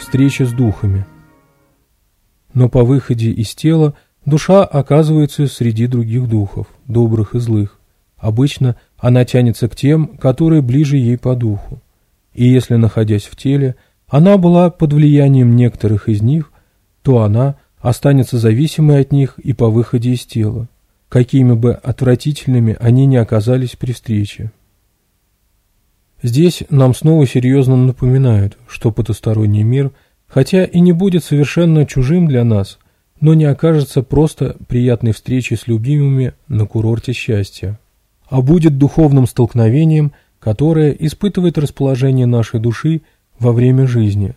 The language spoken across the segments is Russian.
встреча с духами. Но по выходе из тела душа оказывается среди других духов, добрых и злых. Обычно она тянется к тем, которые ближе ей по духу. И если, находясь в теле, она была под влиянием некоторых из них, то она останется зависимой от них и по выходе из тела, какими бы отвратительными они ни оказались при встрече. Здесь нам снова серьезно напоминают, что потусторонний мир, хотя и не будет совершенно чужим для нас, но не окажется просто приятной встречей с любимыми на курорте счастья, а будет духовным столкновением, которое испытывает расположение нашей души во время жизни.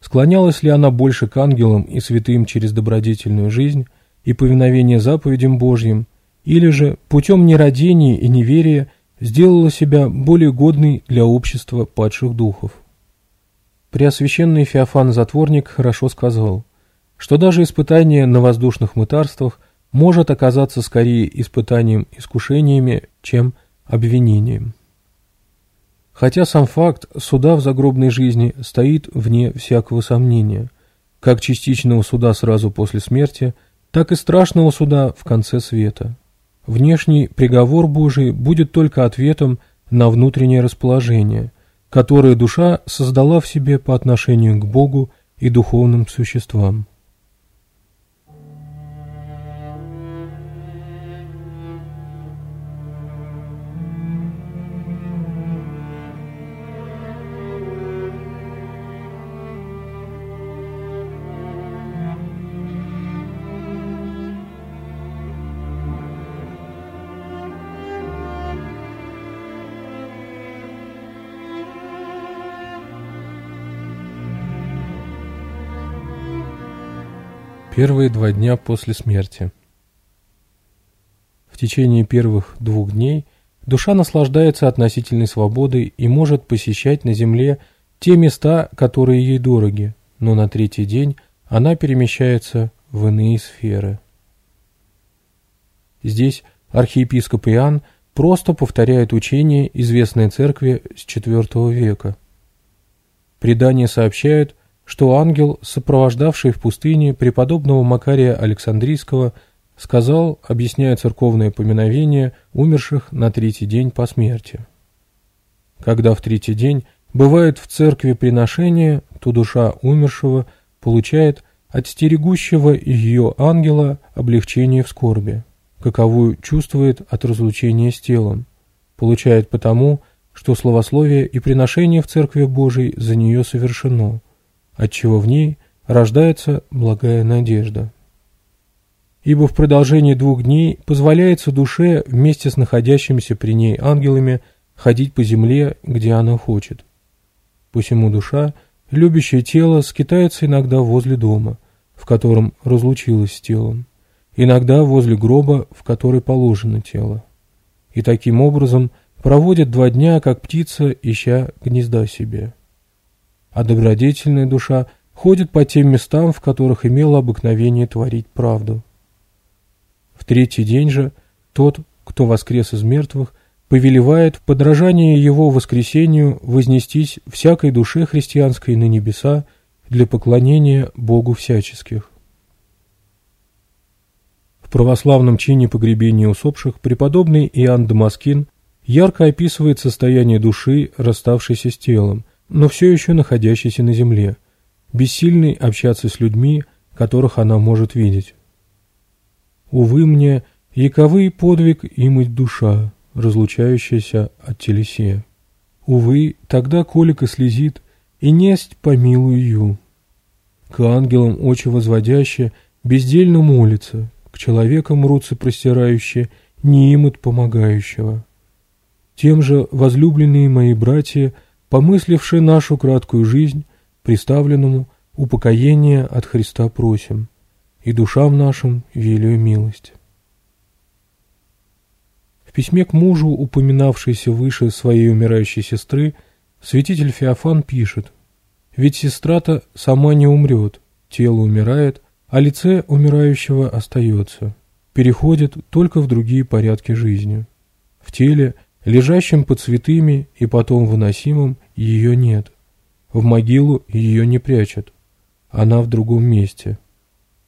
Склонялась ли она больше к ангелам и святым через добродетельную жизнь и повиновение заповедям Божьим, или же путем нерадения и неверия – сделала себя более годной для общества падших духов. Преосвященный Феофан Затворник хорошо сказал, что даже испытание на воздушных мытарствах может оказаться скорее испытанием искушениями, чем обвинением. Хотя сам факт суда в загробной жизни стоит вне всякого сомнения, как частичного суда сразу после смерти, так и страшного суда в конце света – Внешний приговор Божий будет только ответом на внутреннее расположение, которое душа создала в себе по отношению к Богу и духовным существам. Первые два дня после смерти. В течение первых двух дней душа наслаждается относительной свободой и может посещать на земле те места, которые ей дороги, но на третий день она перемещается в иные сферы. Здесь архиепископ Иоанн просто повторяет учение, известной церкви с IV века. Предания сообщают, что ангел, сопровождавший в пустыне преподобного Макария Александрийского, сказал, объясняя церковное поминовение умерших на третий день по смерти. Когда в третий день бывает в церкви приношение, то душа умершего получает от стерегущего ее ангела облегчение в скорби, каковую чувствует от разлучения с телом, получает потому, что словословие и приношение в церкви Божией за нее совершено, отчего в ней рождается благая надежда. Ибо в продолжении двух дней позволяется душе вместе с находящимися при ней ангелами ходить по земле, где она хочет. Посему душа, любящее тело, скитается иногда возле дома, в котором разлучилась с телом, иногда возле гроба, в который положено тело. И таким образом проводит два дня, как птица, ища гнезда себе а добродетельная душа ходит по тем местам, в которых имела обыкновение творить правду. В третий день же тот, кто воскрес из мертвых, повелевает в подражании его воскресению вознестись всякой душе христианской на небеса для поклонения Богу всяческих. В православном чине погребения усопших преподобный Иоанн Дамаскин ярко описывает состояние души, расставшейся с телом – но все еще находящейся на земле, бессильной общаться с людьми, которых она может видеть. Увы мне, яковый подвиг и и душа, разлучающаяся от телесея. Увы, тогда колика слезит, и несть помилую К ангелам очи возводяще, бездельно молится, к человекам руцы простирающие, не им от помогающего. Тем же возлюбленные мои братья – помысливши нашу краткую жизнь, представленному упокоение от Христа просим, и душам нашим велю милость. В письме к мужу, упоминавшейся выше своей умирающей сестры, святитель Феофан пишет, «Ведь сестра-то сама не умрет, тело умирает, а лице умирающего остается, переходит только в другие порядки жизни. В теле – Лежащим под цветами и потом выносимым ее нет. В могилу ее не прячут. Она в другом месте.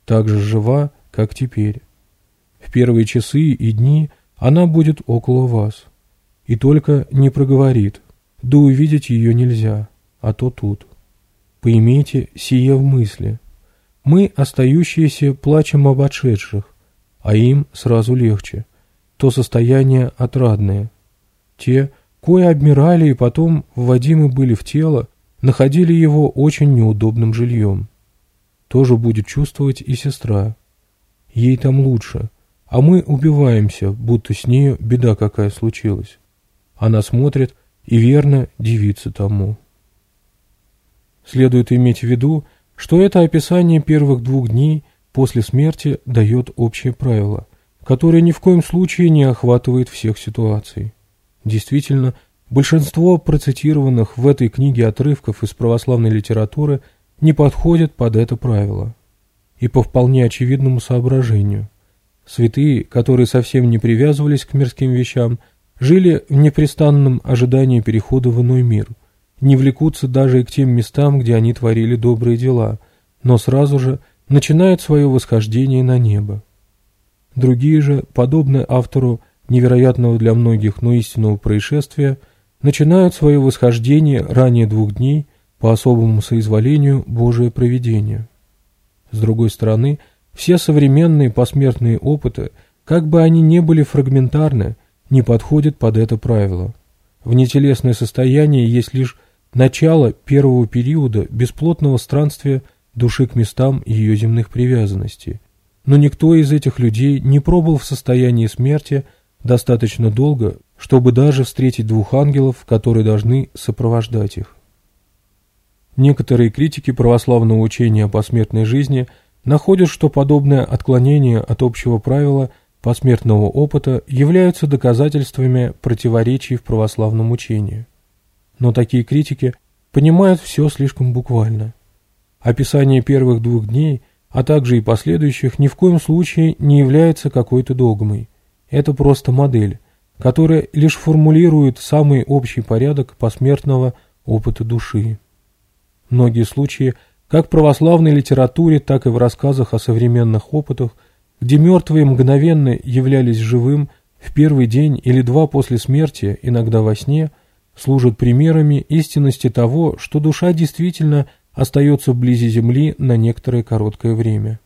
Так же жива, как теперь. В первые часы и дни она будет около вас. И только не проговорит. Да увидеть ее нельзя, а то тут. Поимейте сие в мысли. Мы, остающиеся, плачем об отшедших, а им сразу легче. То состояние отрадное – те, кое обмирали и потом вводимы были в тело, находили его очень неудобным жильем. Тоже будет чувствовать и сестра. Ей там лучше, а мы убиваемся, будто с нею беда какая случилась. Она смотрит и верно дивится тому. Следует иметь в виду, что это описание первых двух дней после смерти дает общее правило, которое ни в коем случае не охватывает всех ситуаций. Действительно, большинство процитированных в этой книге отрывков из православной литературы не подходят под это правило. И по вполне очевидному соображению. Святые, которые совсем не привязывались к мирским вещам, жили в непрестанном ожидании перехода в иной мир, не влекутся даже и к тем местам, где они творили добрые дела, но сразу же начинают свое восхождение на небо. Другие же, подобно автору невероятного для многих, но истинного происшествия, начинают свое восхождение ранее двух дней по особому соизволению Божие провидение. С другой стороны, все современные посмертные опыты, как бы они ни были фрагментарны, не подходят под это правило. Внетелесное состояние есть лишь начало первого периода бесплотного странствия души к местам ее земных привязанностей. Но никто из этих людей не пробовал в состоянии смерти – Достаточно долго, чтобы даже встретить двух ангелов, которые должны сопровождать их. Некоторые критики православного учения о посмертной жизни находят, что подобное отклонение от общего правила посмертного опыта являются доказательствами противоречий в православном учении. Но такие критики понимают все слишком буквально. Описание первых двух дней, а также и последующих, ни в коем случае не является какой-то догмой – это просто модель, которая лишь формулирует самый общий порядок посмертного опыта души. Многие случаи, как в православной литературе, так и в рассказах о современных опытах, где мертвые мгновенно являлись живым в первый день или два после смерти, иногда во сне, служат примерами истинности того, что душа действительно остается вблизи Земли на некоторое короткое время.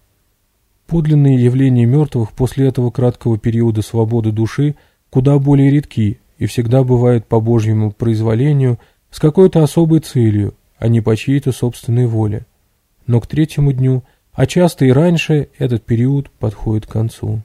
Подлинные явления мертвых после этого краткого периода свободы души куда более редки и всегда бывают по Божьему произволению с какой-то особой целью, а не по чьей-то собственной воле. Но к третьему дню, а часто и раньше, этот период подходит к концу.